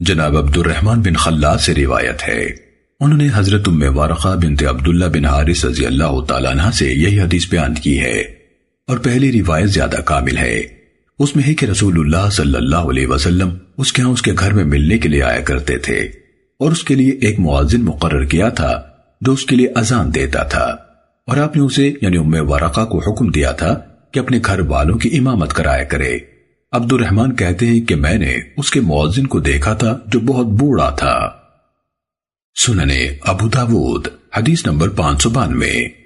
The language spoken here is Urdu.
جناب عبد الرحمن بن خلاد سے روایت ہے۔ انہوں نے حضرت ام ورقہ بنت عبداللہ بن حارث رضی اللہ تعالیٰ عنہ سے یہی حدیث بیان کی ہے۔ اور پہلی روایت زیادہ کامل ہے۔ اس میں ہے کہ رسول اللہ صلی اللہ علیہ وسلم اس کے ہاں اس کے گھر میں ملنے کے لیے آیا کرتے تھے۔ اور اس کے لیے ایک معذن مقرر کیا تھا جو اس کے لیے اذان دیتا تھا۔ اور آپ نے اسے یعنی ام ورقہ کو حکم دیا تھا کہ اپنے گھر والوں کی امامت کرایا کرے۔ عبد الرحمن کہتے ہیں کہ میں نے اس کے معذن کو دیکھا تھا جو بہت بوڑھا تھا۔ سننے ابو داود، حدیث نمبر پانچ سو بانوے۔